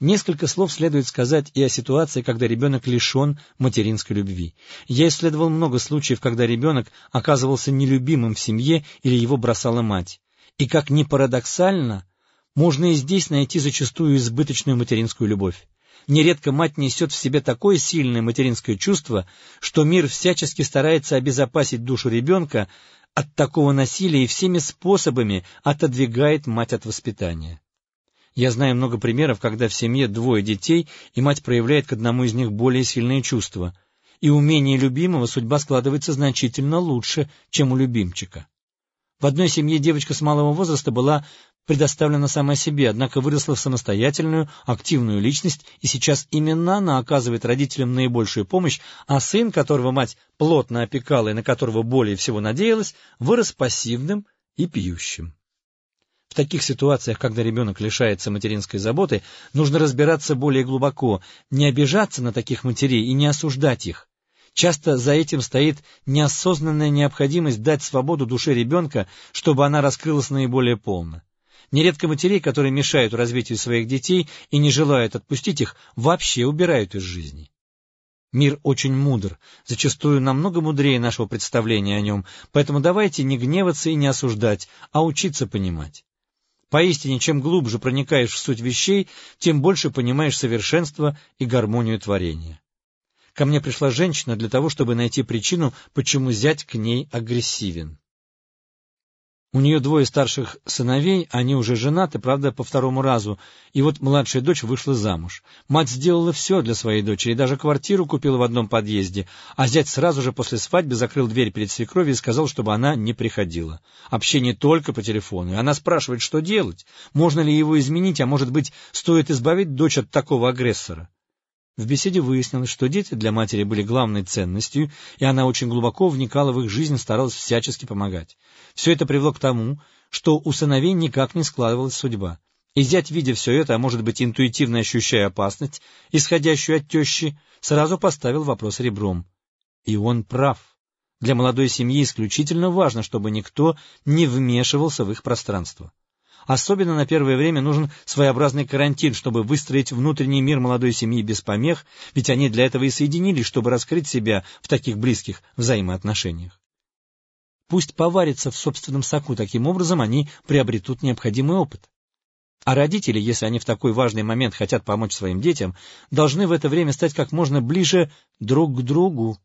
Несколько слов следует сказать и о ситуации, когда ребенок лишен материнской любви. Я исследовал много случаев, когда ребенок оказывался нелюбимым в семье или его бросала мать. И как ни парадоксально, можно и здесь найти зачастую избыточную материнскую любовь. Нередко мать несет в себе такое сильное материнское чувство, что мир всячески старается обезопасить душу ребенка от такого насилия и всеми способами отодвигает мать от воспитания. Я знаю много примеров, когда в семье двое детей, и мать проявляет к одному из них более сильные чувства, и умение любимого судьба складывается значительно лучше, чем у любимчика. В одной семье девочка с малого возраста была предоставлена сама себе, однако выросла в самостоятельную, активную личность, и сейчас именно она оказывает родителям наибольшую помощь, а сын, которого мать плотно опекала и на которого более всего надеялась, вырос пассивным и пьющим. В таких ситуациях, когда ребенок лишается материнской заботы, нужно разбираться более глубоко, не обижаться на таких матерей и не осуждать их. Часто за этим стоит неосознанная необходимость дать свободу душе ребенка, чтобы она раскрылась наиболее полно. Нередко матерей, которые мешают развитию своих детей и не желают отпустить их, вообще убирают из жизни. Мир очень мудр, зачастую намного мудрее нашего представления о нем, поэтому давайте не гневаться и не осуждать, а учиться понимать. Поистине, чем глубже проникаешь в суть вещей, тем больше понимаешь совершенство и гармонию творения. Ко мне пришла женщина для того, чтобы найти причину, почему зять к ней агрессивен. У нее двое старших сыновей, они уже женаты, правда, по второму разу, и вот младшая дочь вышла замуж. Мать сделала все для своей дочери, даже квартиру купила в одном подъезде, а зять сразу же после свадьбы закрыл дверь перед свекровью и сказал, чтобы она не приходила. Общение только по телефону, и она спрашивает, что делать, можно ли его изменить, а может быть, стоит избавить дочь от такого агрессора. В беседе выяснилось, что дети для матери были главной ценностью, и она очень глубоко вникала в их жизнь, старалась всячески помогать. Все это привело к тому, что у сыновей никак не складывалась судьба. И зять, видя все это, а может быть интуитивно ощущая опасность, исходящую от тещи, сразу поставил вопрос ребром. И он прав. Для молодой семьи исключительно важно, чтобы никто не вмешивался в их пространство. Особенно на первое время нужен своеобразный карантин, чтобы выстроить внутренний мир молодой семьи без помех, ведь они для этого и соединились, чтобы раскрыть себя в таких близких взаимоотношениях. Пусть поварятся в собственном соку, таким образом они приобретут необходимый опыт. А родители, если они в такой важный момент хотят помочь своим детям, должны в это время стать как можно ближе друг к другу,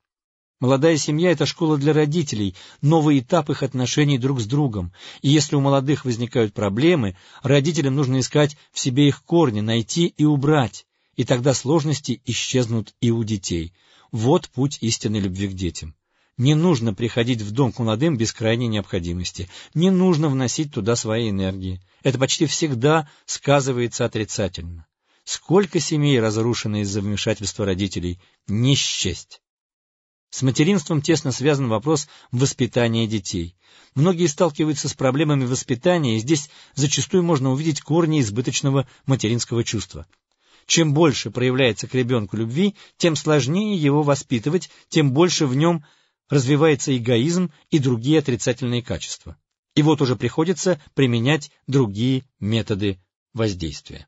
Молодая семья — это школа для родителей, новый этап их отношений друг с другом. И если у молодых возникают проблемы, родителям нужно искать в себе их корни, найти и убрать, и тогда сложности исчезнут и у детей. Вот путь истинной любви к детям. Не нужно приходить в дом к молодым без крайней необходимости. Не нужно вносить туда свои энергии. Это почти всегда сказывается отрицательно. Сколько семей разрушено из-за вмешательства родителей, не счесть. С материнством тесно связан вопрос воспитания детей. Многие сталкиваются с проблемами воспитания, и здесь зачастую можно увидеть корни избыточного материнского чувства. Чем больше проявляется к ребенку любви, тем сложнее его воспитывать, тем больше в нем развивается эгоизм и другие отрицательные качества. И вот уже приходится применять другие методы воздействия.